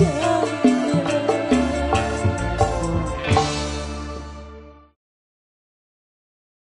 share.